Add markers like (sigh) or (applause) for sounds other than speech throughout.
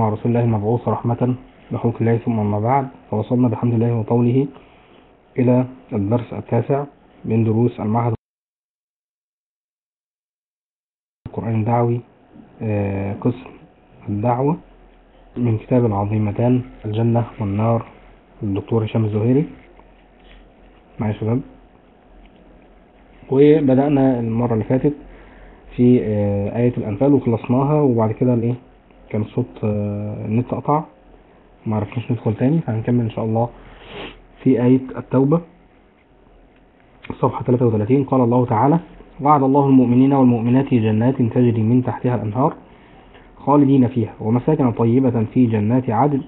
مع رسول الله المبعوث رحمة لخلق الله ثم أما بعد فوصلنا بحمد الله وطوله إلى الدرس التاسع من دروس المعهد القرآن الدعوي آه، قسم الدعوة من كتاب العظيمتان الجنة والنار للدكتور هشام الزهيري. يا شباب؟ وبدأنا المرة اللي فاتت في آه، آية الأنفال وخلصناها وبعد كده الإيه؟ كان الصوت آه، النت قطع. ما عرفناش ندخل تاني فهنكمل إن شاء الله في آية التوبة. صفحة 33 قال الله تعالى وعد الله المؤمنين والمؤمنات جنات تجري من تحتها الأنهار خالدين فيها ومساكن طيبة في جنات عدن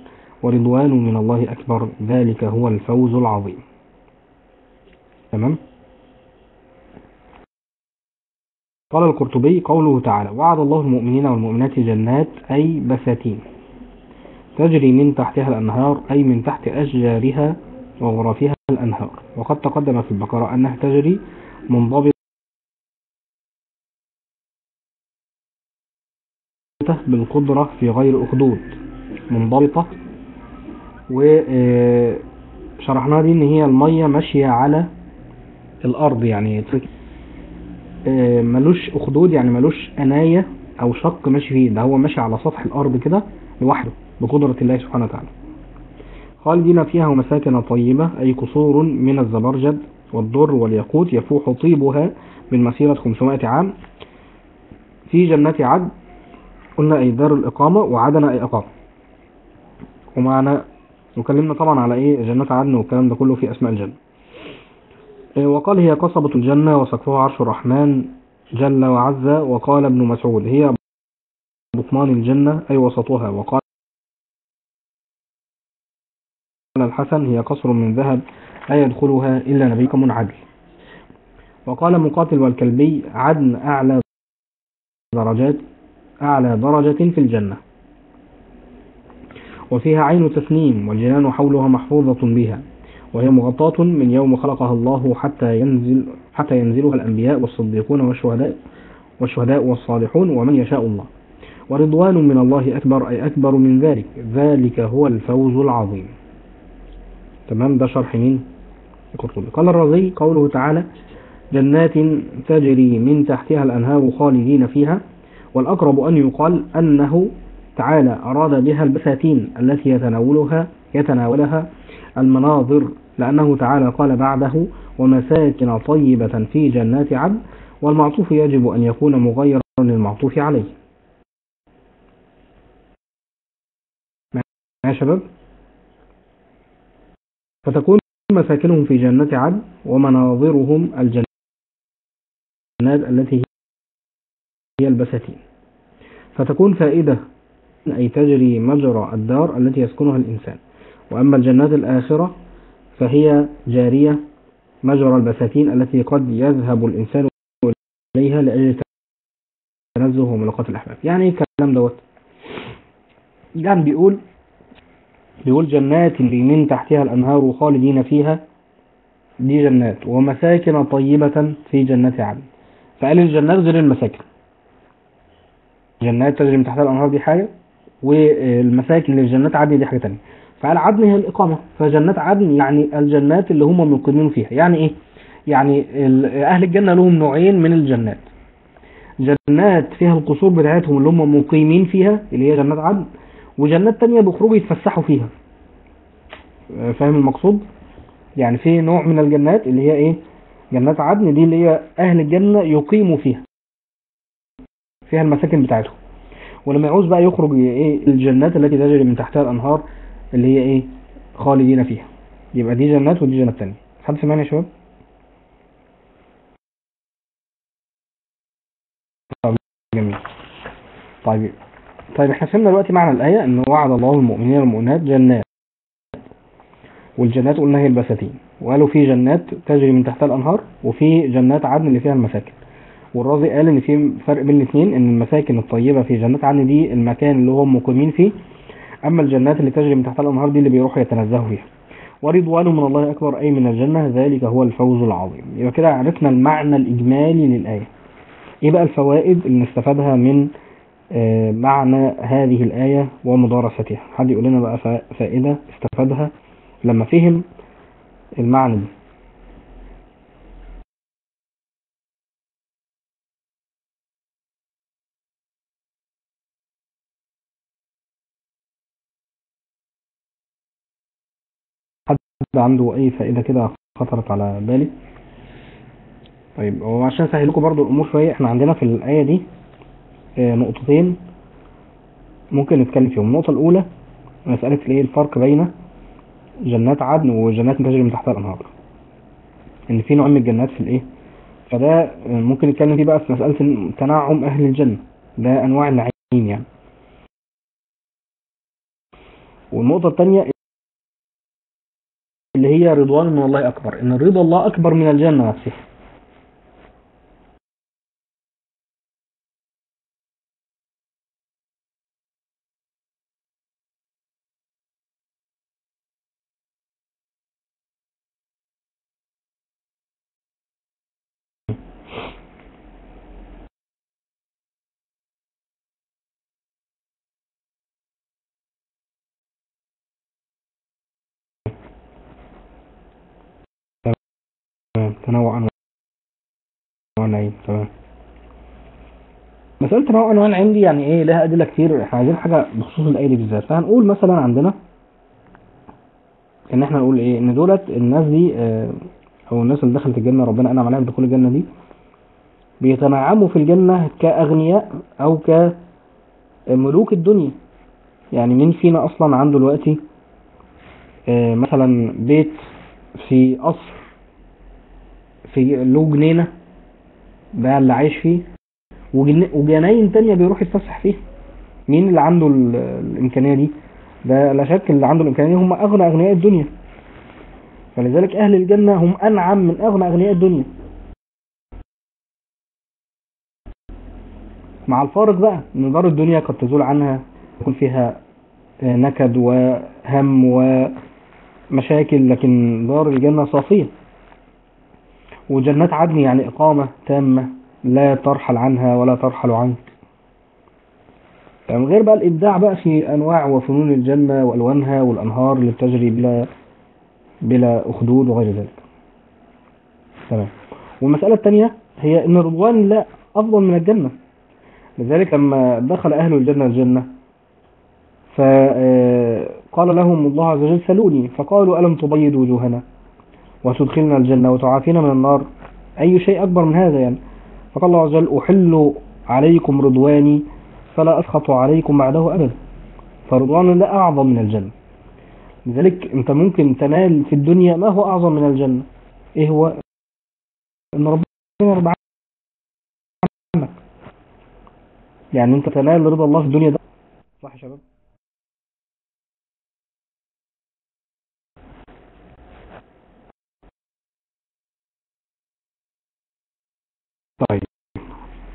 ورضوان من الله أكبر. ذلك هو الفوز العظيم. تمام؟ قال القرطبي قوله تعالى وعد الله المؤمنين والمؤمنات جنات أي بساتين تجري من تحتها الأنهار أي من تحت أشجارها وغرفها الأنهار وقد تقدم في البقرة أنها تجري منضبطة بالقدرة في غير أخدود منضبطة وشرحناها دي إن هي المية ماشية على الأرض يعني. آه، ملوش أخدود يعني ملوش أناية أو شق ماشي فيه ده هو ماشي على سطح الأرض كده لوحده بقدرة الله سبحانه وتعالى. خالدين فيها ومساكن طيبة أي قصور من الزبرجد والضر والياقوت يفوح طيبها من مسيرة 500 عام. في جنات عدن قلنا أي دار الإقامة وعدن أي إقامة. ومعنا وكلمنا طبعا على إيه؟ جنات عدن والكلام ده كله في أسماء الجنة. إيه، وقال هي قصبة الجنة وسقفها عرش الرحمن جل وعز وقال ابن مسعود هي بطمان الجنة أي وسطها. وقال الحسن هي قصر من ذهب لا يدخلها إلا نبي منعدل. وقال مقاتل والكلبي عدن أعلى درجات أعلى درجة في الجنة. وفيها عين تسنيم والجنان حولها محفوظة بها. وهي مغطاة من يوم خلقها الله حتى ينزل حتى ينزلها الأنبياء والصديقون والشهداء والشهداء والصالحون ومن يشاء الله. ورضوان من الله أكبر أي أكبر من ذلك. ذلك هو الفوز العظيم. تمام؟ ده شرح مين؟ القرطبي. قال الرازي قوله تعالى جنات تجري من تحتها الأنهار خالدين فيها. والأقرب أن يقال أنه تعالى أراد بها البساتين التي يتناولها يتناولها المناظر لأنه تعالى قال بعده ومساكن طيبة في جنات عدن والمعطوف يجب أن يكون مغيرا للمعطوف عليه. يا شباب؟ فتكون مساكنهم في جنات عدن ومناظرهم الجنات التي هي البساتين. فتكون فائدة أي تجري مجرى الدار التي يسكنها الإنسان. وأما الجنات الآخرة فهي جارية مجرى البساتين التي قد يذهب الإنسان إليها لأجل تنزه وملاقات الأحباب. يعني إيه الكلام دوت. يعني بيقول بيقول جنات من تحتها الأنهار خالدين فيها دي جنات. ومساكن طيبة في جنات عدن. فقال الجنات غير المساكن. جنات تجري من تحتها الأنهار دي حاجة والمساكن اللي في جنات عدن دي حاجة تانية. فقال عدن هي الإقامة فجنات عدن يعني الجنات اللي هم مقيمين فيها. يعني إيه؟ يعني أهل الجنة لهم نوعين من الجنات. جنات فيها القصور بتاعتهم اللي هم مقيمين فيها اللي هي جنات عدن وجنات تانية بيخرجوا يتفسحوا فيها. فاهم المقصود؟ يعني في نوع من الجنات اللي هي إيه؟ جنات عدن دي اللي هي أهل الجنة يقيموا فيها. فيها المساكن بتاعتهم. ولما يعوز بقى يخرج إيه؟ الجنات التي تجري من تحتها الأنهار اللي هي إيه؟ خالدين فيها. يبقى دي جنات ودي جنات تانية. حد سمعني يا شباب؟ جميل. طيب طيب إحنا فهمنا دلوقتي معنى الآية إن وعد الله المؤمنين والمؤمنات جنات. والجنات قلنا هي البساتين. وقالوا في جنات تجري من تحتها الأنهار وفي جنات عدن اللي فيها المساكن. والرازي قال إن في فرق بين الاثنين إن المساكن الطيبة في جنات عدن دي المكان اللي هم مقيمين فيه أما الجنات اللي تجري من تحتها الأنهار دي اللي بيروحوا يتنزهوا فيها. ورضوان من الله أكبر أي من الجنة ذلك هو الفوز العظيم. يبقى كده عرفنا المعنى الإجمالي للآية. إيه بقى الفوائد اللي نستفادها من آه، معنى هذه الآية ومدارستها؟ حد يقول لنا بقى فا- فائدة استفادها لما فهم المعنى دي. عنده أي فائدة كده خطرت على بالي. طيب هو عشان أسهل لكم برضو الأمور شوية إحنا عندنا في الآية دي آه، نقطتين ممكن نتكلم فيهم. النقطة الأولى مسألة الإيه؟ الفرق بين جنات عدن وجنات تجري من تحتها الأنهار. إن في نوع من الجنات في الإيه؟ فده ممكن نتكلم فيه بقى في مسألة تنعم أهل الجنة. ده أنواع النعيم يعني. والنقطة الثانية اللي هي رضوان من الله أكبر. إن رضا الله أكبر من الجنة نفسها تنوع انواع النعيم تمام. مسألة تنوع أنواع العلم دي يعني إيه لها أدلة كتير. إحنا عايزين حاجة بخصوص الآية دي بالذات فهنقول مثلا عندنا إن إحنا نقول إيه إن دولت الناس دي آه، أو الناس اللي دخلت الجنة ربنا أنعم عليهم بدخول الجنة دي بيتنعموا في الجنة كأغنياء أو كملوك الدنيا. يعني مين فينا أصلا عنده دلوقتي آه، مثلا بيت في قصر في له جنينة ده اللي عايش فيه وجن- وجناين تانية بيروح يتفسح فيها. مين اللي عنده ال- الإمكانية دي؟ ده لا شك اللي عنده الإمكانية دي هم أغنى أغنياء الدنيا. فلذلك أهل الجنة هم أنعم من أغنى أغنياء الدنيا. مع الفارق بقى إن دار الدنيا قد تزول عنها يكون فيها آه، نكد وهم ومشاكل لكن دار الجنة صافية. وجنات عدن يعني إقامة تامة لا ترحل عنها ولا ترحل عنك. يعني غير بقى الإبداع بقى في أنواع وفنون الجنة وألوانها والأنهار اللي بتجري بلا بلا أخدود وغير ذلك. تمام. والمسألة الثانية هي أن رضوان الله أفضل من الجنة. لذلك لما دخل أهل الجنة الجنة فقال لهم الله عز وجل سلوني فقالوا ألم تبيض وجوهنا؟ وتدخلنا الجنة وتعافينا من النار. أي شيء أكبر من هذا يعني. فقال الله عز وجل أحل عليكم رضواني فلا أسخط عليكم بعده أبدا. فرضوان الله أعظم من الجنة. لذلك أنت ممكن تنال في الدنيا ما هو أعظم من الجنة؟ إيه هو؟ إن ربنا يرضى عنك. يعني أنت تنال رضا الله في الدنيا ده. صح يا شباب؟ طيب.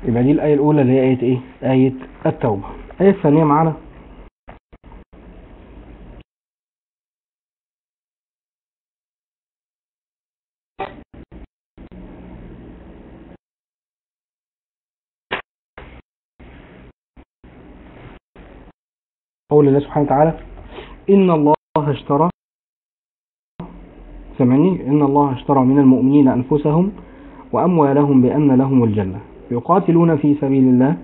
يبقى دي الآية الأولى اللي هي آية إيه؟ آية التوبة. الآية الثانية معانا. قول الله سبحانه وتعالى إن الله اشترى سمعني إن الله اشترى من المؤمنين أنفسهم وأموالهم بأن لهم الجنة. يقاتلون في سبيل الله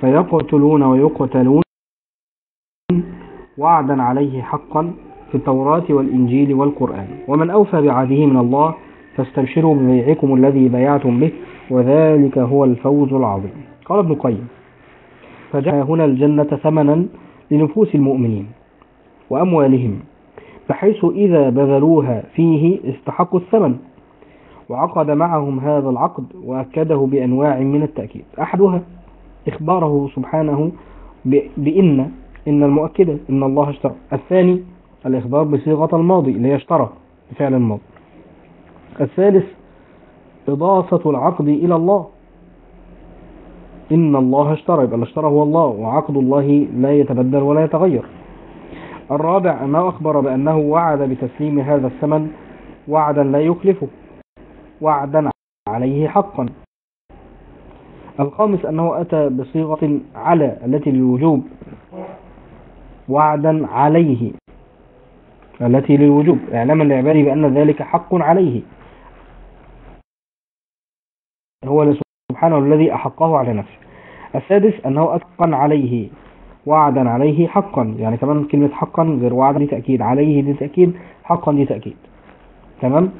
فيقتلون ويقتلون وعدا عليه حقا في التوراة والإنجيل والقرآن. ومن أوفى بعهده من الله فاستبشروا ببيعكم الذي بيعتم به وذلك هو الفوز العظيم. قال ابن القيم فجعل هنا الجنة ثمنا لنفوس المؤمنين وأموالهم بحيث إذا بذلوها فيه استحقوا الثمن. وعقد معهم هذا العقد وأكده بأنواع من التأكيد. أحدها إخباره سبحانه بإن إن المؤكدة إن الله اشترى. الثاني الإخبار بصيغة الماضي اللي اشترى بفعل الماضي. الثالث إضافة العقد إلى الله. إن الله اشترى يبقى اللي اشترى هو الله وعقد الله لا يتبدل ولا يتغير. الرابع أنه أخبر بأنه وعد بتسليم هذا الثمن وعدا لا يخلفه. وعدا عليه حقا. الخامس أنه أتى بصيغة على التي للوجوب وعدا عليه التي للوجوب. إعلاما لعباده بأن ذلك حق عليه. هو سبحانه الذي أحقه على نفسه. السادس أنه أتقن عليه وعدا عليه حقا. يعني كمان كلمة حقا غير وعدا دي تأكيد عليه دي تأكيد حقا دي تأكيد تمام؟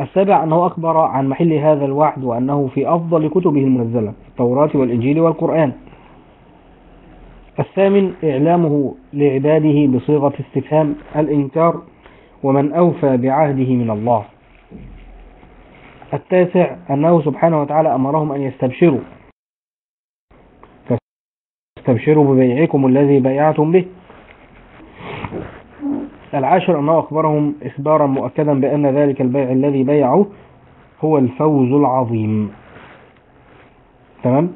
السابع أنه أخبر عن محل هذا الوعد وأنه في أفضل كتبه المنزلة التوراة والإنجيل والقرآن. الثامن إعلامه لعباده بصيغة استفهام الإنكار ومن أوفى بعهده من الله. التاسع أنه سبحانه وتعالى أمرهم أن يستبشروا. فاستبشروا ببيعكم الذي بيعتم به. العاشر أنه أخبرهم إخبارا مؤكدا بأن ذلك البيع الذي بيعه هو الفوز العظيم. تمام؟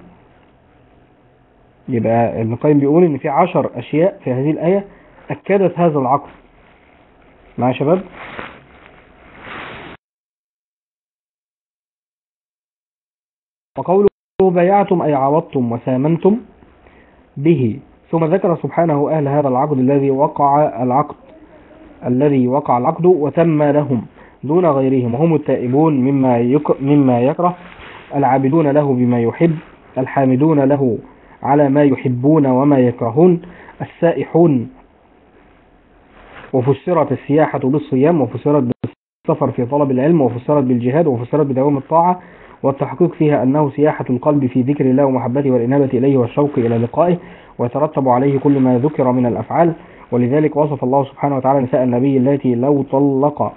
يبقى ابن القيم بيقول إن في عشر أشياء في هذه الآية أكدت هذا العقد مع شباب؟ وقوله بايعتم أي عوضتم وسامنتم به. ثم ذكر سبحانه أهل هذا العقد الذي وقع العقد. الذي وقع العقد وتم لهم دون غيرهم. وهم التائبون مما يك... مما يكره العابدون له بما يحب الحامدون له على ما يحبون وما يكرهون السائحون. وفسرت السياحة بالصيام وفسرت بالسفر في طلب العلم وفسرت بالجهاد وفسرت بدوام الطاعة. والتحقيق فيها أنه سياحة القلب في ذكر الله ومحبته والإنابة إليه والشوق إلى لقائه ويترتب عليه كل ما ذكر من الأفعال ولذلك وصف الله سبحانه وتعالى نساء النبي التي لو طلق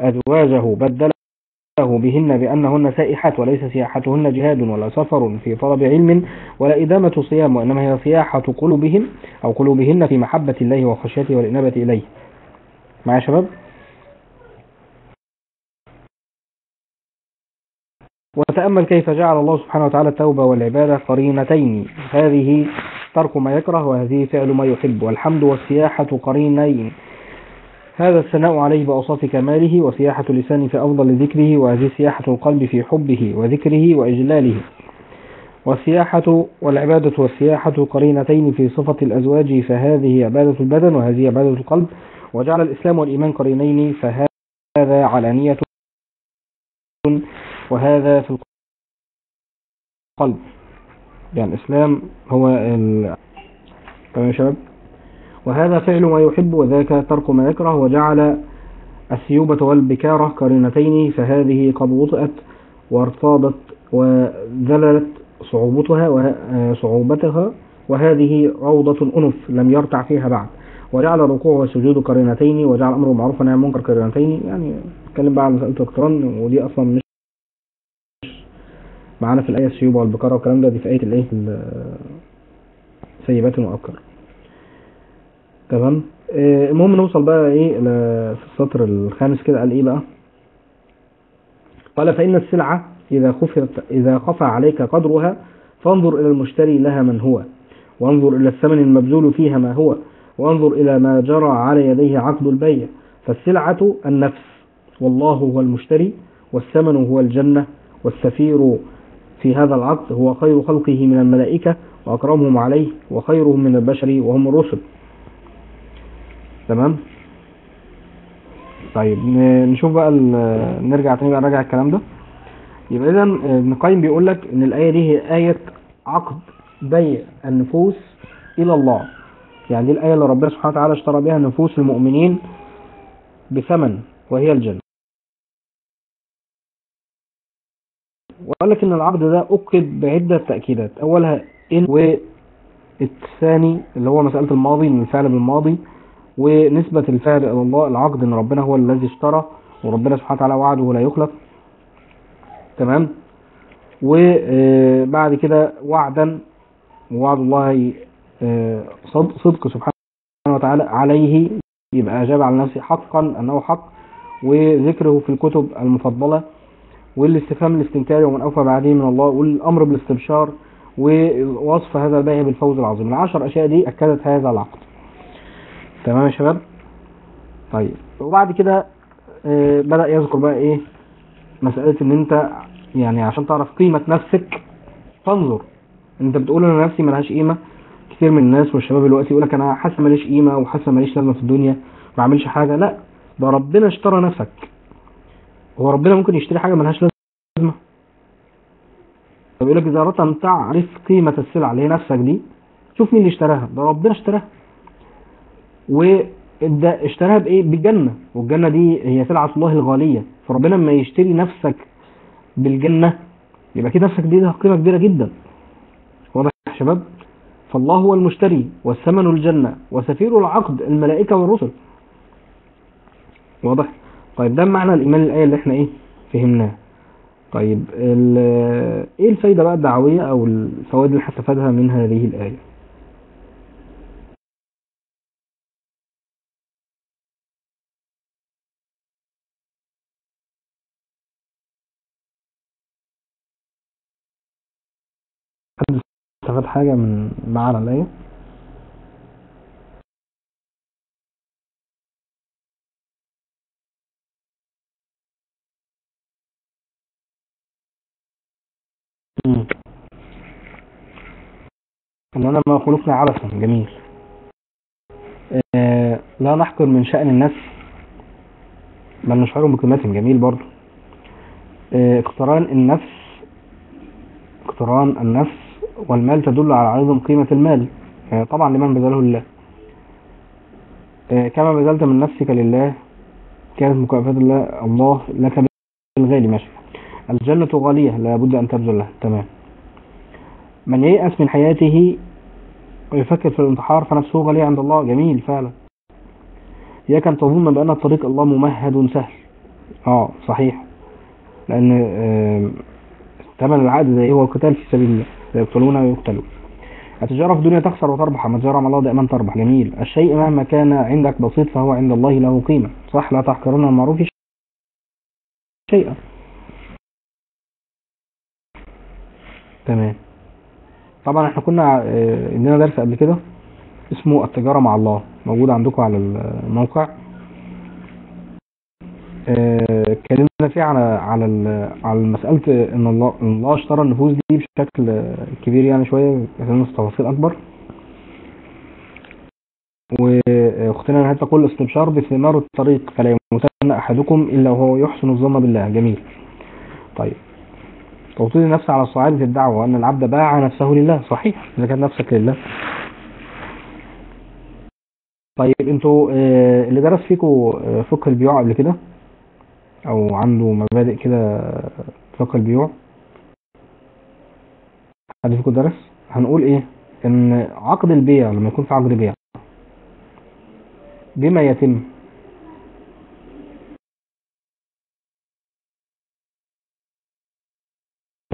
أزواجه بدله بهن بأنهن سائحات وليس سياحتهن جهاد ولا سفر في طلب علم ولا إدامة صيام وإنما هي سياحة قلوبهم أو قلوبهن في محبة الله وخشيته والإنابة إليه. مع شباب؟ وتأمل كيف جعل الله سبحانه وتعالى التوبة والعبادة قرينتين. هذه ترك ما يكره وهذه فعل ما يحب. والحمد والسياحة قرينين. هذا الثناء عليه بأوصاف كماله وسياحة اللسان في أفضل ذكره وهذه سياحة القلب في حبه وذكره وإجلاله. والسياحة والعبادة والسياحة قرينتين في صفة الأزواج فهذه عبادة البدن وهذه عبادة القلب. وجعل الإسلام والإيمان قرينين فهذا علانية وهذا في القلب. يعني الإسلام هو ال... تمام يا شباب؟ وهذا فعل ما يحب وذاك ترك ما يكره وجعل السيوبة والبكارة قرينتين فهذه قد وطئت وارتاضت وذللت صعوبتها وصعوبتها وهذه روضة أنف لم يرتع فيها بعد. وجعل الركوع والسجود قرينتين وجعل الأمر معروف عن منكر قرينتين. يعني نتكلم بقى عن مسألة الاقتران ودي أصلا مش معانا في الآية السيوبة والبكارة والكلام ده دي في آية الإيه؟ سيبات وأبكر تمام؟ آه المهم نوصل بقى إيه في السطر الخامس كده قال إيه بقى؟ قال فإن السلعة إذا خفت إذا خفى عليك قدرها فانظر إلى المشتري لها من هو وانظر إلى الثمن المبذول فيها ما هو وانظر إلى ما جرى على يديه عقد البيع. فالسلعة النفس والله هو المشتري والثمن هو الجنة والسفير في هذا العقد هو خير خلقه من الملائكة وأكرمهم عليه وخيرهم من البشر وهم الرسل. تمام؟ طيب نشوف بقى نرجع تاني بقى نراجع الكلام ده. يبقى اذا ابن القيم بيقول لك إن الآية دي هي آية عقد بيع النفوس إلى الله. يعني دي الآية اللي ربنا سبحانه وتعالى اشترى بها نفوس المؤمنين بثمن وهي الجنة. وقال لك إن العقد ده اكد بعدة تأكيدات. أولها إن والثاني اللي هو مسألة الماضي من الفعل بالماضي ونسبة الفعل إلى الله العقد إن ربنا هو الذي اشترى وربنا سبحانه وتعالى وعده لا يخلف. تمام؟ وبعد كده وعدا ووعد الله صدق, صدق سبحانه وتعالى عليه. يبقى أجاب على نفسه حقا أنه حق وذكره في الكتب المفضلة. والاستفهام الاستنكاري ومن أوفى بعده من الله والأمر بالاستبشار ووصف هذا البيع بالفوز العظيم. العشر أشياء دي أكدت هذا العقد. تمام يا شباب؟ طيب. وبعد كده بدأ يذكر بقى إيه؟ مسألة إن أنت يعني عشان تعرف قيمة نفسك فانظر. أنت بتقول أنا نفسي ملهاش قيمة. كتير من الناس والشباب دلوقتي يقول لك أنا حاسس ماليش قيمة وحاسس ماليش لازمة في الدنيا ما بعملش حاجة. لا ده ربنا اشترى نفسك. هو ربنا ممكن يشتري حاجة ملهاش لازمة. طب يقول لك إذا أردت أن تعرف قيمة السلعة اللي هي نفسك دي شوف مين اللي اشتراها. ده ربنا اشتراها. وده اشتراها بإيه؟ بالجنة. والجنة دي هي سلعة الله الغالية. فربنا لما يشتري نفسك بالجنة يبقى كده نفسك دي لها قيمة كبيرة جدا. واضح يا شباب؟ فالله هو المشتري والثمن الجنة وسفير العقد الملائكة والرسل. واضح؟ طيب ده معنى الإيمان الآية اللي إحنا إيه؟ فهمناه. طيب ال- إيه الفايدة بقى الدعوية أو الفوائد اللي هستفادها من هذه الآية؟ حد استفاد حاجة من معنى الآية؟ مم. إننا ما خلقنا عبثا جميل. آه لا نحقر من شأن الناس بل نشعرهم بقيمتهم جميل برضو. آه اقتران النفس اقتران النفس والمال تدل على عظم قيمة المال. آه طبعا لمن بذله الله. آه كما بذلت من نفسك لله كانت مكافأة الله لك بالغالي ماشي. الجنة غالية لابد أن تبذل لها. تمام. من ييأس من حياته ويفكر في الانتحار فنفسه غالية عند الله. جميل فعلا. إياك أن تظن بأن طريق الله ممهد سهل. آه صحيح. لأن ثمن العقد إيه؟ هو القتال في سبيل الله. يقتلون ويقتلون. التجارة في الدنيا تخسر وتربح. أما التجارة مع الله دائما تربح. جميل. الشيء مهما كان عندك بسيط فهو عند الله له قيمة. صح لا تحقرن المعروف شيئا. تمام. طبعا إحنا كنا آه، عندنا درس قبل كده اسمه التجارة مع الله موجود عندكم على الموقع. آه، اتكلمنا فيه على على على مسألة إن الله الله اشترى النفوس دي بشكل كبير يعني شوية في تفاصيل أكبر. وأختنا نهاية تقول استبشار بثمار الطريق فلا يموتن أحدكم إلا وهو يحسن الظن بالله. جميل. طيب. توطيد النفس على صعيدة الدعوة وأن العبد باع نفسه لله. صحيح إذا كان نفسك لله. طيب أنتوا آه، اللي درس فيكم آه، فقه البيوع قبل كده؟ أو عنده مبادئ كده فقه البيوع؟ حد فيكم درس؟ هنقول إيه؟ إن عقد البيع لما يكون في عقد بيع بما يتم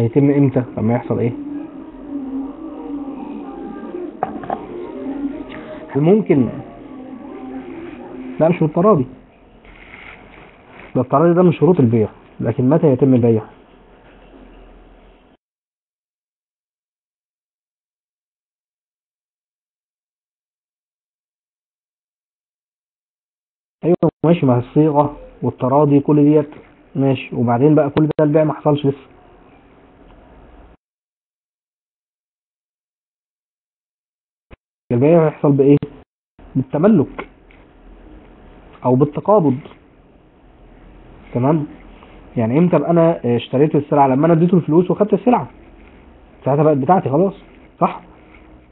هيتم إمتى؟ لما يحصل إيه؟ هل ممكن؟ لا مش بالتراضي ده التراضي ده من شروط البيع لكن متى يتم البيع؟ أيوه ماشي مع الصيغة والتراضي كل ديت ماشي. وبعدين بقى كل ده البيع ما حصلش لسه. البيع هيحصل بإيه؟ بالتملك أو بالتقابض. تمام؟ يعني إمتى أنا اشتريت السلعة؟ لما أنا اديته الفلوس وخدت السلعة. ساعتها بقت بتاعتي خلاص صح؟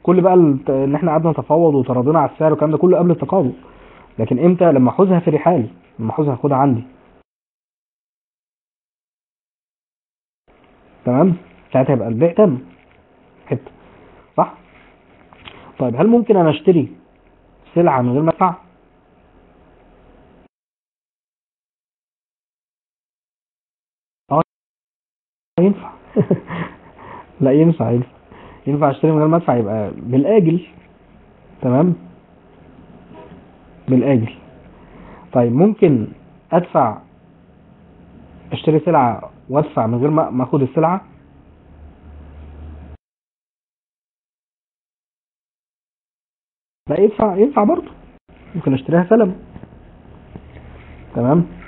كل بقى إن إحنا قعدنا نتفاوض وتراضينا على السعر والكلام ده كله قبل التقابض. لكن إمتى؟ لما احوزها في رحالي. لما احوزها اخدها عندي. تمام؟ ساعتها يبقى البيع تم حتة صح طيب هل ممكن أنا أشتري سلعة من غير ما ادفع آه ينفع. (laughs) لا ينفع ينفع. ينفع أشتري من غير ما ادفع يبقى بالآجل. تمام؟ بالآجل. طيب ممكن أدفع أشتري سلعة وأدفع من غير ما ما اخد السلعه لا ينفع ينفع برضه. ممكن أشتريها سلم. تمام؟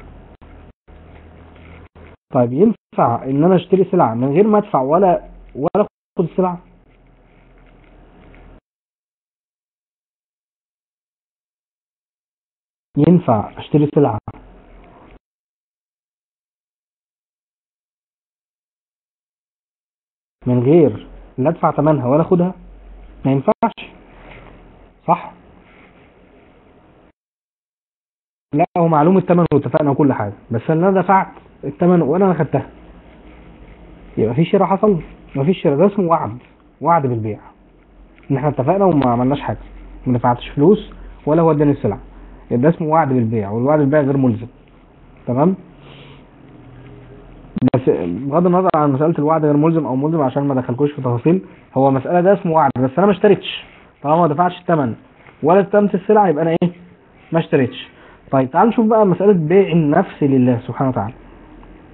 طيب ينفع إن أنا أشتري سلعة من غير ما أدفع ولا ولا السلعة؟ ينفع أشتري سلعة. من غير لا أدفع ثمنها ولا أخدها؟ ما ينفعش. صح؟ لا هو معلوم الثمن واتفقنا وكل حاجة بس أنا دفعت الثمن وأنا ما خدتها يبقى في شراء حصل ما فيش شراء ده اسمه وعد وعد بالبيع. إن إحنا اتفقنا وما عملناش حاجة ما دفعتش فلوس ولا هو اداني السلعة. يبقى ده اسمه وعد بالبيع والوعد بالبيع غير ملزم. تمام؟ بس بغض النظر عن مسألة الوعد غير ملزم أو ملزم عشان ما دخلكوش في تفاصيل هو مسألة ده اسمه وعد بس أنا ما اشتريتش. طالما ما دفعتش الثمن ولا استلمت السلعة يبقى أنا إيه؟ ما اشتريتش. طيب تعال نشوف بقى مسألة بيع النفس لله سبحانه وتعالى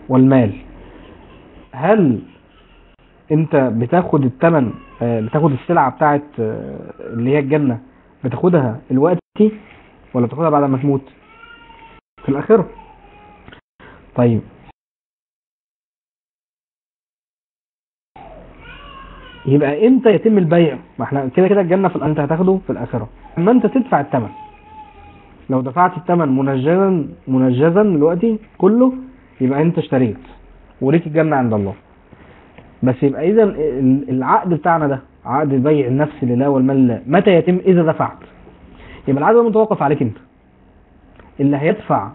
والمال. هل أنت بتاخد الثمن آه، بتاخد السلعة بتاعت آه، اللي هي الجنة بتاخدها الوقتي ولا بتاخدها بعد ما تموت؟ في الآخرة. طيب يبقى إمتى يتم البيع؟ ما إحنا كده كده الجنة في انت هتاخده في الآخرة. اما انت تدفع الثمن لو دفعت الثمن منجزا منجزا دلوقتي كله يبقى انت اشتريت. وليك الجنة عند الله. بس يبقى إذا ال- العقد بتاعنا ده عقد بيع النفس لله والمال لله متى يتم؟ إذا دفعت. يبقى العقد متوقف عليك انت. اللي هيدفع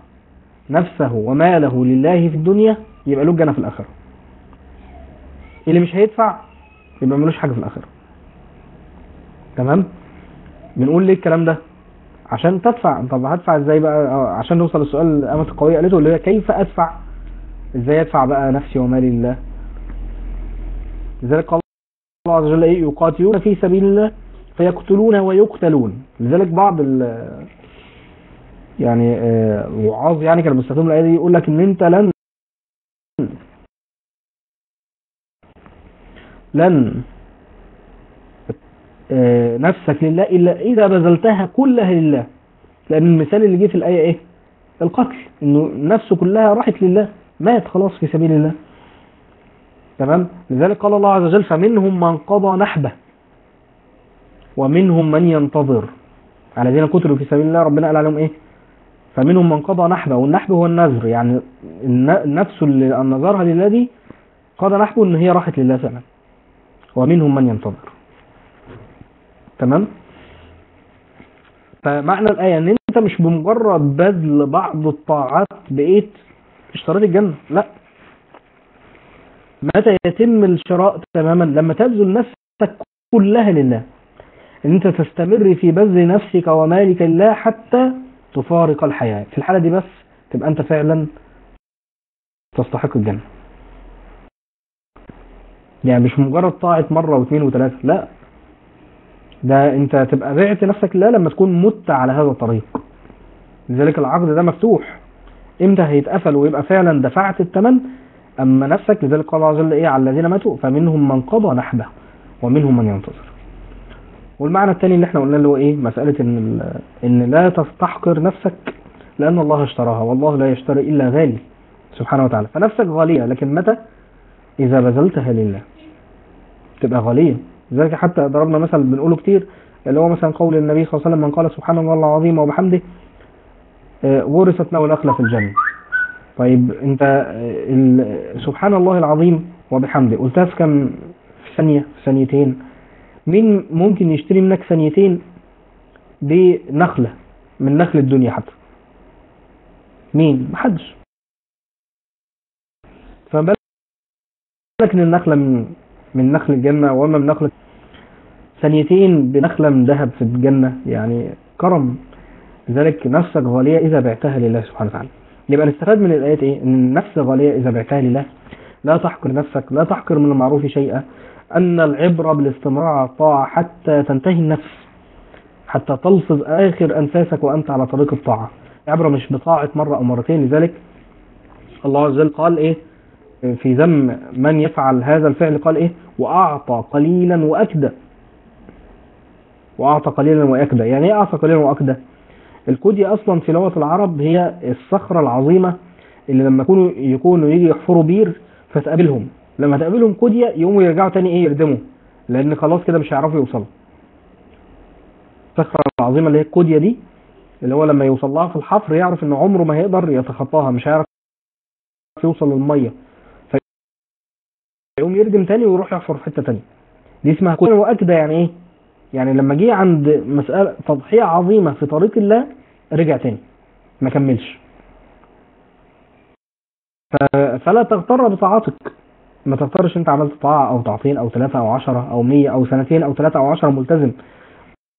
نفسه وماله لله في الدنيا يبقى له الجنة في الآخرة. اللي مش هيدفع يبقى ملوش حاجة في الآخرة. تمام؟ بنقول ليه الكلام ده؟ عشان تدفع. طب هدفع إزاي بقى؟ آه، عشان نوصل للسؤال اللي قامت القوية قالته اللي هي كيف أدفع؟ إزاي أدفع بقى نفسي ومالي لله؟ لذلك قال الله عز وجل إيه؟ يقاتلون في سبيل الله فيقتلون ويقتلون. لذلك بعض ال يعني آه، الوعاظ يعني كانوا بيستخدموا الآية دي يقول لك إن أنت لن لن آه، نفسك لله إلا إذا بذلتها كلها لله. لأن المثال اللي جه في الآية إيه؟ القتل. إنه نفسه كلها راحت لله مات خلاص في سبيل الله. تمام؟ لذلك قال الله عز وجل فمنهم من قضى نحبه ومنهم من ينتظر. على الذين قتلوا في سبيل الله ربنا قال عليهم إيه؟ فمنهم من قضى نحبه والنحب هو النذر. يعني الن- النفس اللي نذرها لله دي قضى نحبه إن هي راحت لله فعلا. ومنهم من ينتظر. تمام؟ فمعنى الآية إن أنت مش بمجرد بذل بعض الطاعات بقيت اشتريت الجنة لا. متى يتم الشراء تماما؟ لما تبذل نفسك كلها لله. إن أنت تستمر في بذل نفسك ومالك لله حتى تفارق الحياة. في الحالة دي بس تبقى أنت فعلا تستحق الجنة. يعني مش مجرد طاعة مرة واثنين وثلاثة لا. ده انت تبقى بعت نفسك لله لما تكون مت على هذا الطريق. لذلك العقد ده مفتوح. إمتى هيتقفل ويبقى فعلا دفعت الثمن أما نفسك لذلك قال عز وجل إيه؟ على الذين ماتوا فمنهم من قضى نحبه ومنهم من ينتظر. والمعنى الثاني اللي إحنا قلنا اللي هو إيه؟ مسألة إن إن لا تستحقر نفسك لأن الله اشتراها والله لا يشتري إلا غالي سبحانه وتعالى. فنفسك غالية لكن متى؟ إذا بذلتها لله. تبقى غالية لذلك حتى ضربنا مثل بنقوله كتير اللي هو مثلا قول النبي صلى الله عليه وسلم من قال سبحان الله العظيم وبحمده آه، ورثت له نخلة في الجنة. طيب انت آه، سبحان الله العظيم وبحمده قلتها في كم في ثانية في ثانيتين. مين ممكن يشتري منك ثانيتين؟ بنخلة من نخل الدنيا حتى. مين؟ محدش. فما بالك إن النخلة من من نخل الجنة وما من نخلة ثانيتين بنخلة من ذهب في الجنة يعني كرم. لذلك نفسك غالية إذا بعتها لله سبحانه وتعالى. يبقى نستفاد من الآيات إيه؟ إن النفس غالية إذا بعتها لله. لا تحقر نفسك لا تحقر من المعروف شيئا. أن العبرة بالاستمرار على الطاعة حتى تنتهي النفس حتى تلفظ آخر أنفاسك وأنت على طريق الطاعة. عبرة مش بطاعة مرة أو مرتين. لذلك الله عز وجل قال إيه؟ في ذم من يفعل هذا الفعل قال إيه؟ وأعطى قليلا وأكدى وأعطى قليلا وأكدى يعني إيه أعطى قليلا وأكدى الكودية أصلا في لغة العرب هي الصخرة العظيمة اللي لما يكونوا يكونوا يجي يحفروا بير فتقابلهم. لما تقابلهم كودية يقوموا يرجعوا تاني إيه؟ يردموا. لأن خلاص كده مش هيعرفوا يوصلوا. الصخرة العظيمة اللي هي الكوديا دي اللي هو لما يوصل لها في الحفر يعرف إن عمره ما هيقدر يتخطاها مش هيعرف يوصل للمية. فيقوم يردم تاني ويروح يحفر في حتة تانية. دي اسمها كوديا واكده يعني إيه؟ يعني لما جه عند مسألة تضحية عظيمة في طريق الله رجع تاني. ما كملش. فلا تغتر بطاعتك. ما تغترش أنت عملت طاعة أو طاعتين أو ثلاثة أو عشرة أو مية أو سنتين أو ثلاثة أو عشرة ملتزم.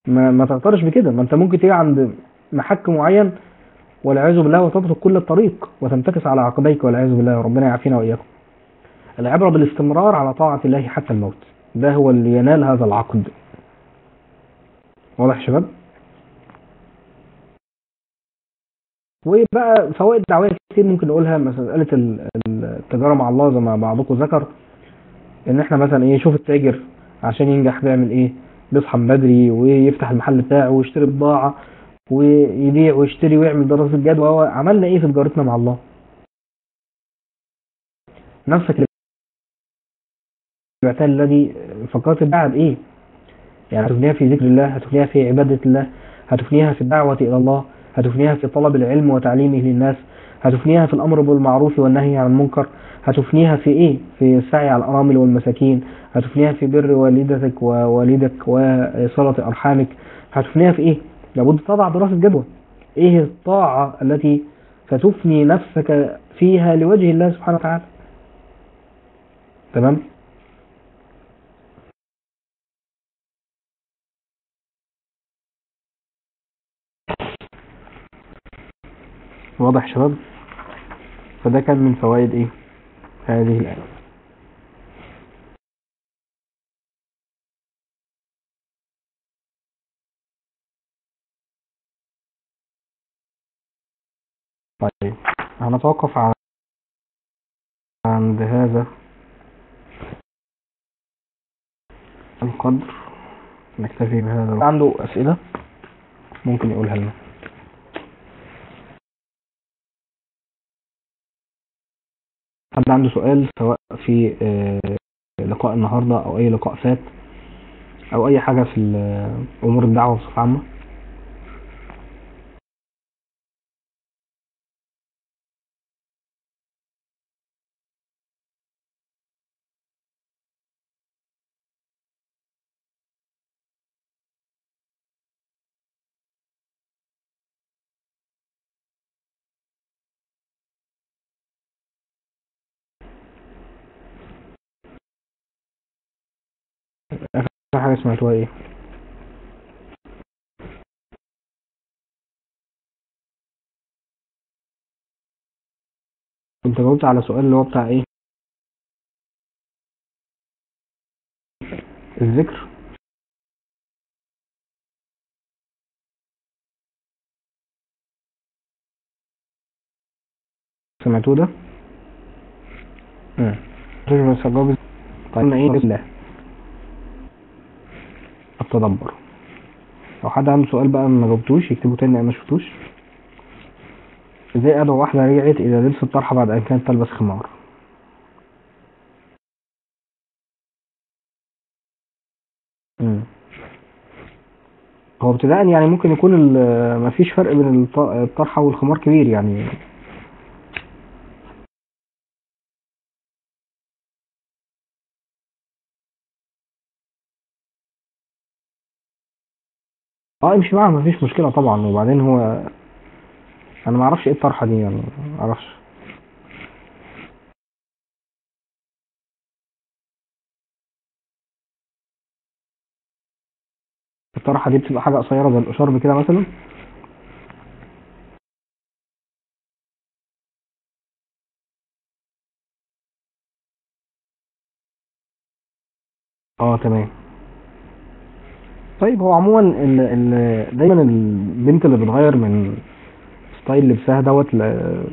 ما, ما تغترش بكده. ما أنت ممكن تيجي عند محك معين والعياذ بالله وتترك كل الطريق وتنتكس على عقبيك والعياذ بالله. ربنا يعافينا وإياكم. العبرة بالاستمرار على طاعة الله حتى الموت. ده هو اللي ينال هذا العقد. واضح يا شباب؟ وبقى فوائد دعوية كتير ممكن نقولها مسألة ال- ال- التجارة مع الله زي ما بعضكم ذكر إن إحنا مثلا إيه شوف التاجر عشان ينجح بيعمل إيه؟ بيصحى من بدري ويفتح المحل بتاعه ويشتري بضاعة ويبيع ويشتري ويعمل دراسة جدوى. عملنا إيه في تجارتنا مع الله؟ نفسك اللي بعتها الذي فكرت تباع بايه يعني هتفنيها في ذكر الله هتفنيها في عبادة الله هتفنيها في الدعوة إلى الله هتفنيها في طلب العلم وتعليمه للناس هتفنيها في الأمر بالمعروف والنهي عن المنكر هتفنيها في إيه؟ في السعي على الأرامل والمساكين هتفنيها في بر والدتك ووالدك وصلة أرحامك هتفنيها في إيه؟ لابد تضع دراسة جدوى إيه الطاعة التي ستفني نفسك فيها لوجه الله سبحانه وتعالى تمام؟ واضح شباب؟ فده كان من فوائد إيه؟ هذه الآية. طيب هنتوقف على عند هذا القدر. نكتفي بهذا عنده أسئلة؟ ممكن يقولها لنا. حد عنده سؤال سواء في آه، لقاء النهاردة أو أي لقاء فات أو أي حاجة في ال- أمور الدعوة بصفة عامة؟ آخر حاجة سمعتوها إيه؟ كنت جاوبت على سؤال اللي هو بتاع إيه؟ الذكر سمعتوه ده؟ امم بس هجاوب طيب قلنا إيه الله التدبر. لو حد عنده سؤال بقى ما جاوبتوش يكتبه تاني أنا ما شفتوش. إزاي ادعو واحدة رجعت إلى لبس الطرحة بعد أن كانت تلبس خمار. هو ابتداء يعني ممكن يكون مفيش فرق بين الط- الطرحة والخمار كبير يعني. آه امشي معاها مفيش مشكلة طبعا. وبعدين هو أنا ما أعرفش إيه الطرحة دي يعني ما أعرفش. الطرحة دي بتبقى حاجة قصيرة زي الاشارب كده مثلا. آه تمام. طيب هو عموما ال ال دايما البنت اللي بتغير من ستايل لبسها دوت ل-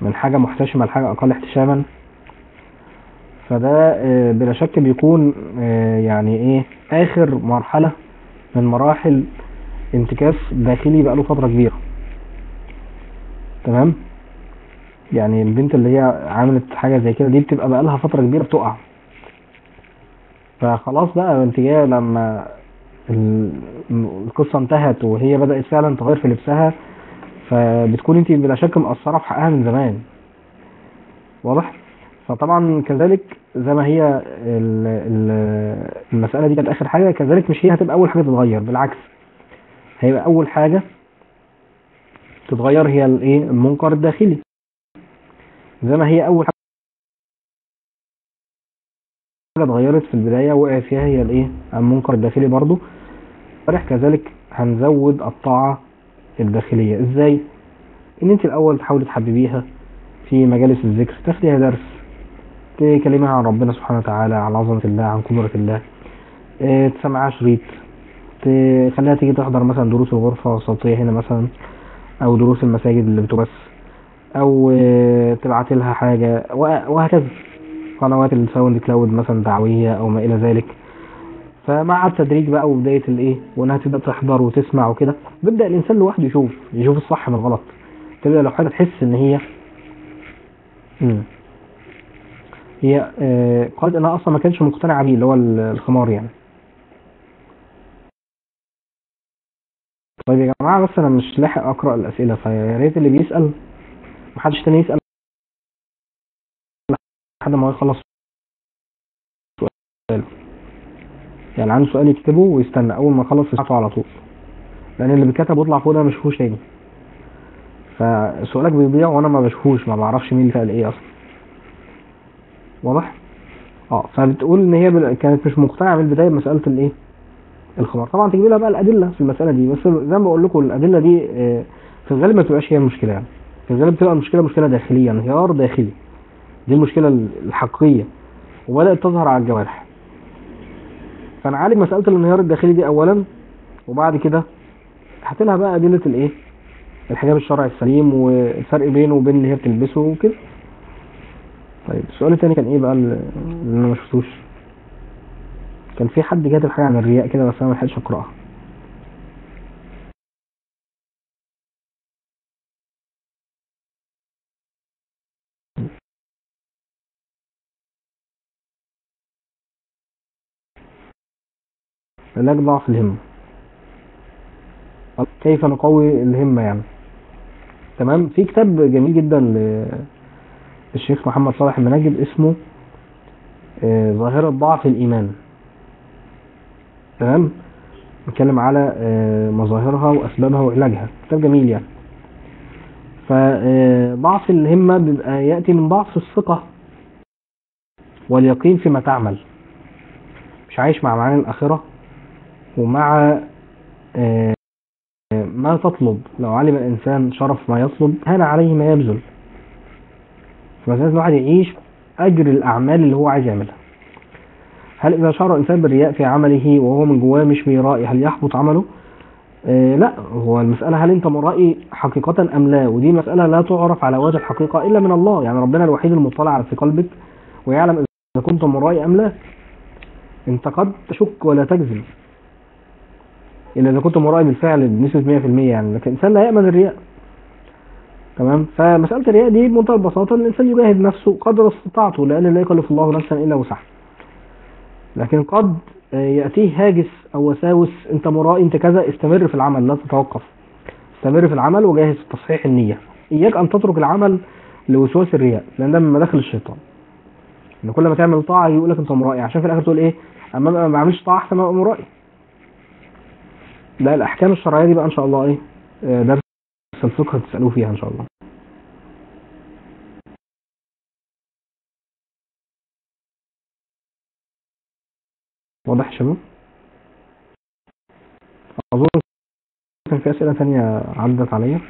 من حاجة محتشمة لحاجة أقل احتشاما. فده آه، بلا شك بيكون آه، يعني إيه آخر مرحلة من مراحل انتكاس داخلي بقاله فترة كبيرة. تمام؟ يعني البنت اللي هي عملت حاجة زي كده دي بتبقى بقالها فترة كبيرة بتقع. فخلاص بقى انت جاية لما القصة انتهت وهي بدأت فعلا تغير في لبسها فبتكون انت بلا شك مقصرة في حقها من زمان. واضح؟ فطبعا كذلك زي ما هي ال- ال- المسألة دي كانت آخر حاجة كذلك مش هي هتبقى أول حاجة تتغير بالعكس. هيبقى أول حاجة تتغير هي الإيه؟ المنكر الداخلي. زي ما هي أول حاجة اتغيرت في البداية وقع فيها هي الإيه؟ المنكر الداخلي برضو. فرح كذلك هنزود الطاعة الداخلية. إزاي؟ إن أنت الأول تحاولي تحببيها في مجالس الذكر تاخديها درس تكلميها عن ربنا سبحانه وتعالى عن عظمة الله عن قدرة الله. آه، تسمعها شريط. تخليها تيجي تحضر مثلا دروس الغرفة الصوتية هنا مثلا أو دروس المساجد اللي بتبث أو آه، تبعت لها حاجة وه- وهكذا. قنوات ال SoundCloud مثلا دعويه أو ما إلى ذلك. فمع التدريج بقى وبداية الإيه وإنها تبدأ تحضر وتسمع وكده بيبدأ الإنسان لوحده يشوف يشوف الصح من الغلط. تبدأ لو حاجة تحس إن هي مم. هي آه، قالت إنها أصلا ما كانش مقتنعة بيه اللي هو ال- الخمار يعني. طيب يا جماعة بس أنا مش لاحق أقرأ الأسئلة فيا ريت اللي بيسأل محدش تاني يسأل. لحد ما يخلص سؤاله يعني عنده سؤال يكتبه ويستنى. أول ما يخلص يسمعه على طول. لأن اللي بيتكتب ويطلع فوق ده ما بشوفوش تاني. فسؤالك بيضيع وأنا ما بشوفوش ما بعرفش مين اللي سال إيه أصلا. واضح؟ آه فبتقول إن هي بال- كانت مش مقتنعة من البدايه بمسألة الإيه؟ الخمار طبعا تجيب لها بقى الأدلة في المسألة دي. بس زي ما بقول لكم الأدلة دي آه، في الغالب ما بتبقاش هي المشكلة. يعني في الغالب بتبقى المشكلة مشكلة داخليه انهيار داخلي. دي المشكلة الحقيقية. وبدأت تظهر على الجوارح. فنعالج مسألة الانهيار الداخلي دي اولا وبعد كده هات لها بقى أدلة الإيه؟ الحجاب الشرعي السليم والفرق بينه وبين اللي هي بتلبسه وكده. طيب السؤال التاني كان إيه بقى اللي أنا ما شفتوش؟ كان في حد كاتب حاجة عن الرياء كده بس أنا ما لحقتش أقرأها. علاج ضعف الهمة كيف نقوي الهمة يعني؟ تمام؟ في كتاب جميل جدا للشيخ محمد صالح المناجد اسمه آه، ظاهرة ضعف الإيمان. تمام؟ بيتكلم على آه، مظاهرها وأسبابها وعلاجها. كتاب جميل يعني. فضعف الهمة بيبقى يأتي من ضعف الثقة واليقين فيما تعمل. مش عايش مع معاني الآخرة. ومع آه، ما تطلب. لو علم الإنسان شرف ما يطلب هان عليه ما يبذل. فمثلا الواحد يعيش أجر الأعمال اللي هو عايز يعملها. هل إذا شعر الإنسان بالرياء في عمله وهو من جواه مش بيرائي هل يحبط عمله؟ آه لا. هو المسألة هل أنت مرائي حقيقة أم لا؟ ودي مسألة لا تعرف على وجه الحقيقة إلا من الله. يعني ربنا الوحيد المطلع على في قلبك ويعلم إذا كنت مرائي أم لا. أنت قد تشك ولا تجزم. إلا إذا كنت مرائي بالفعل بنسبة 100% يعني لكن الإنسان لا يأمن الرياء تمام؟ فمسألة الرياء دي بمنتهى البساطة إن الإنسان يجاهد نفسه قدر استطاعته لأن لا يكلف الله نفسا إلا وسعها. لكن قد يأتيه هاجس أو وساوس أنت مرائي أنت كذا استمر في العمل لا تتوقف. استمر في العمل وجاهز في تصحيح النية. إياك أن تترك العمل لوسواس الرياء لأن ده من مداخل الشيطان. إن كل ما تعمل طاعة يقول لك أنت مرائي. عشان في الآخر تقول أما أنا ما بعملش طاعة أحسن ما أبقى مرائي. لا الأحكام الشرعية دي بقى إن شاء الله إيه آه، درس الفقه تسألوه فيها إن شاء الله. واضح يا شباب؟ أظن كان في أسئلة تانية عدت عليا.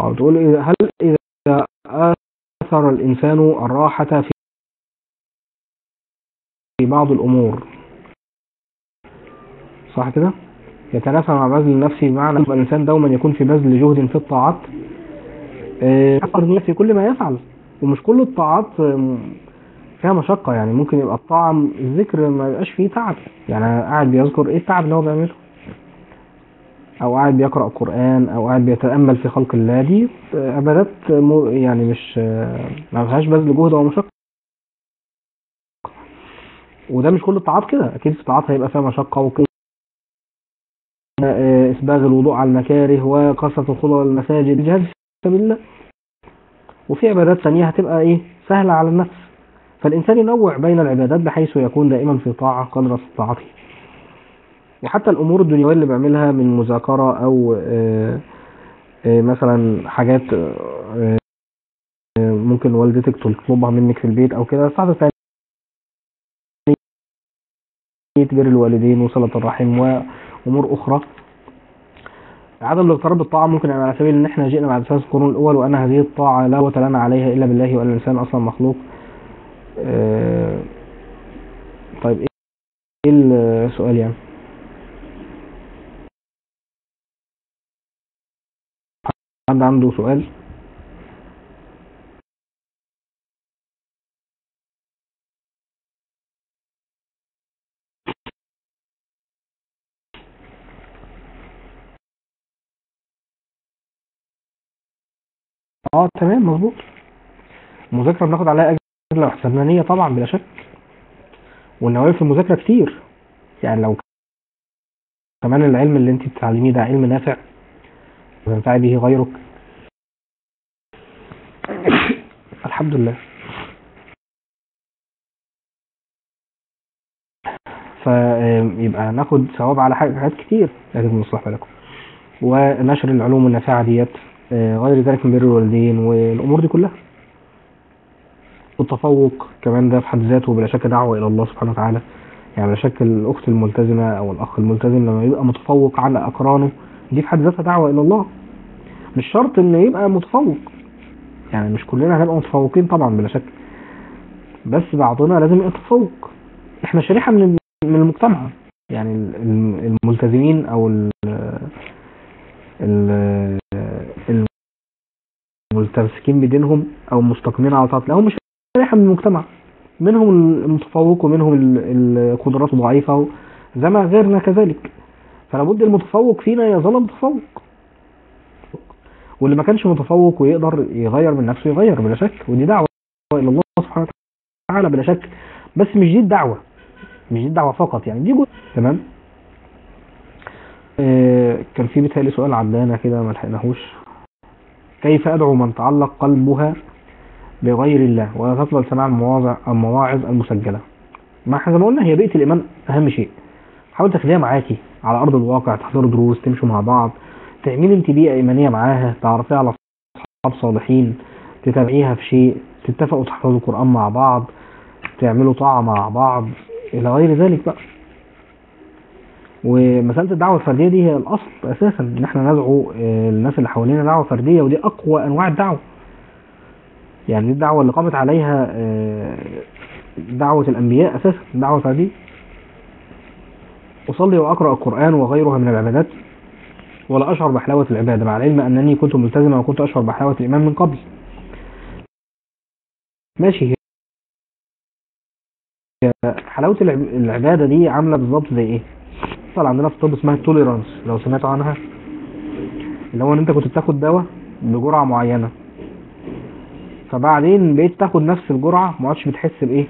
أو تقول إذا هل إذا آثر الإنسان الراحة في بعض الأمور صح كده؟ يتنافى مع بذل النفس بمعنى يبقى الإنسان دوما يكون في بذل جهد في الطاعات. آه، يحفظ في كل ما يفعل. ومش كل الطاعات آه، فيها مشقة يعني. ممكن يبقى الطاعة الذكر ما يبقاش فيه تعب. يعني قاعد بيذكر إيه التعب اللي هو بيعمله؟ أو قاعد بيقرأ قرآن أو قاعد بيتأمل في خلق الله. دي عبادات مو- يعني مش ما فيهاش بذل جهد أو مشقة. وده مش كل الطاعات كده. أكيد في طاعات هيبقى فيها مشقة وكده. آه، إسباغ الوضوء على المكاره وكثره الخضوع للمساجد الجهاد في سبيل الله. وفي عبادات ثانية هتبقى إيه؟ سهلة على النفس. فالإنسان ينوع بين العبادات بحيث يكون دائما في طاعة قدر استطاعته. وحتى الأمور الدنيوية اللي بيعملها من مذاكرة أو آه، آه، مثلا حاجات ممكن والدتك تطلبها منك في البيت أو كده. صعب ثانية بر الوالدين وصلة الرحم وأمور أخرى. عدم الاغترار بالطاعه ممكن يبقى على سبيل إن إحنا جئنا بعد ثلاث قرون الأول وأن هذه الطاعة لا قوه لنا عليها إلا بالله وأن الإنسان أصلا مخلوق. آه، طيب إيه السؤال يعني؟ عنده سؤال؟ آه تمام مظبوط. المذاكرة بناخد عليها حسبنا نيه طبعا بلا شك. والنوافل في المذاكرة كتير. يعني لو كمان العلم اللي انت بتتعلميه ده علم نافع وينفع به غيرك. الحمد لله. فيبقى ناخد ثواب على حاجات كتير لازم نصلح بالكم. ونشر العلوم النافعة ديت. غير ذلك من بر الوالدين والأمور دي كلها. والتفوق كمان ده في حد ذاته بلا شك دعوة إلى الله سبحانه وتعالى. يعني بلا شك الأخت الملتزمة أو الأخ الملتزم لما يبقى متفوق على أقرانه دي في حد ذاتها دعوة إلى الله. مش شرط إنه يبقى متفوق. يعني مش كلنا هنبقى متفوقين طبعا بلا شك. بس بعضنا لازم يبقى متفوق. إحنا شريحة من من المجتمع. يعني ال- ال- الملتزمين أو ال المتمسكين بدينهم أو مستقيمين على طاعة الله. هم شريحة من المجتمع. منهم المتفوق ومنهم ال- القدرات الضعيفة زي ما غيرنا كذلك. فلا بد المتفوق فينا يظل متفوق. واللي ما كانش متفوق ويقدر يغير من نفسه يغير بلا شك. ودي دعوة إلى الله سبحانه وتعالى بلا شك. بس مش دي الدعوة. مش دي الدعوة فقط يعني. دي جزء تمام؟ آه كان في بيتهيألي سؤال عدانا كده ما لحقناهوش. كيف أدعو من تعلق قلبها بغير الله؟ ولا تقبل سماع المواعظ المسجلة. ما إحنا زي ما قلنا هي بيئة الإيمان أهم شيء. حاول تخليها معاكي على أرض الواقع تحضروا دروس تمشوا مع بعض تعملي انت بيئة إيمانية معاها تعرفيها على أصحاب صالحين تتابعيها في شيء تتفقوا تحفظوا القرآن مع بعض تعملوا طاعة مع بعض إلى غير ذلك بقى. ومسألة الدعوة الفردية دي هي الأصل أساسا إن إحنا ندعو آه، الناس اللي حوالينا دعوة فردية ودي أقوى أنواع الدعوة. يعني دي الدعوة اللي قامت عليها آه، دعوة الأنبياء أساسا الدعوة الفردية أصلي وأقرأ القرآن وغيرها من العبادات ولا أشعر بحلاوة العبادة مع العلم أنني كنت ملتزما وكنت أشعر بحلاوة الإيمان من قبل. ماشي. هي حلاوة العب- العبادة دي عاملة بالظبط زي إيه؟ حصل عندنا في الطب اسمها التوليرانس لو سمعتوا عنها. اللي هو إن أنت كنت بتاخد دواء بجرعة معينة. فبعدين بقيت تاخد نفس الجرعة ما عادش بتحس بإيه؟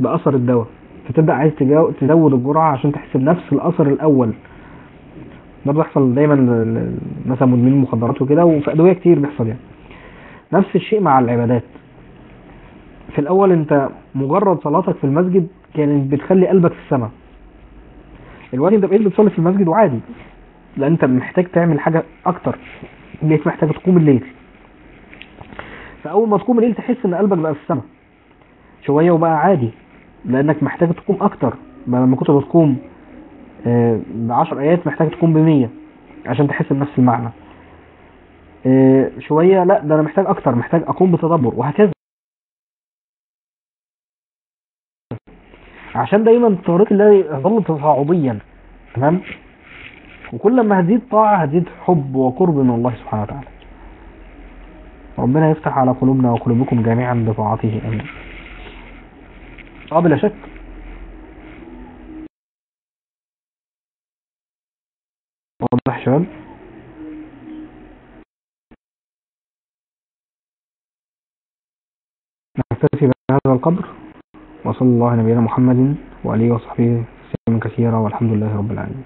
بأثر الدواء. فتبدأ عايز تزود الجرعة عشان تحس بنفس الأثر الأول. ده بيحصل دايما مثلا مدمنين المخدرات وكده وفي أدوية كتير بيحصل يعني. نفس الشيء مع العبادات. في الأول أنت مجرد صلاتك في المسجد كانت بتخلي قلبك في السماء. الوقت انت بقيت بتصلي في المسجد وعادي. لأن أنت محتاج تعمل حاجة أكتر. بقيت محتاج تقوم الليل. فأول ما تقوم الليل تحس إن قلبك بقى في السماء. شوية وبقى عادي. لأنك محتاج تقوم أكتر. ما لما كنت بتقوم آه، بعشر آيات محتاج تقوم بمية عشان تحس بنفس المعنى. آه، شوية لا ده أنا محتاج أكتر. محتاج أقوم بتدبر. وهكذا. عشان دايما الطريق الله يظل تصاعديا تمام؟ وكل ما هتزيد طاعة هتزيد حب وقرب من الله سبحانه وتعالى. ربنا يفتح على قلوبنا وقلوبكم جميعا بطاعته. آمين. آه بلا شك؟ واضح شباب؟ نكتفي بهذا القدر. وصلى الله على نبينا محمد وآله وصحبه وسلم كثيرا والحمد لله رب العالمين.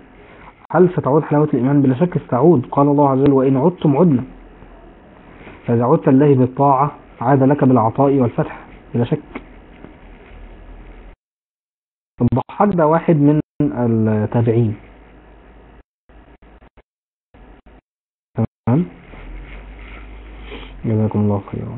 هل ستعود حلاوة الإيمان؟ بلا شك ستعود. قال الله عز وجل وإن عدتم عدنا. فإذا عدت الله بالطاعة عاد لك بالعطاء والفتح. بلا شك. الضحاك ده واحد من التابعين. تمام؟ جزاكم الله خيرا.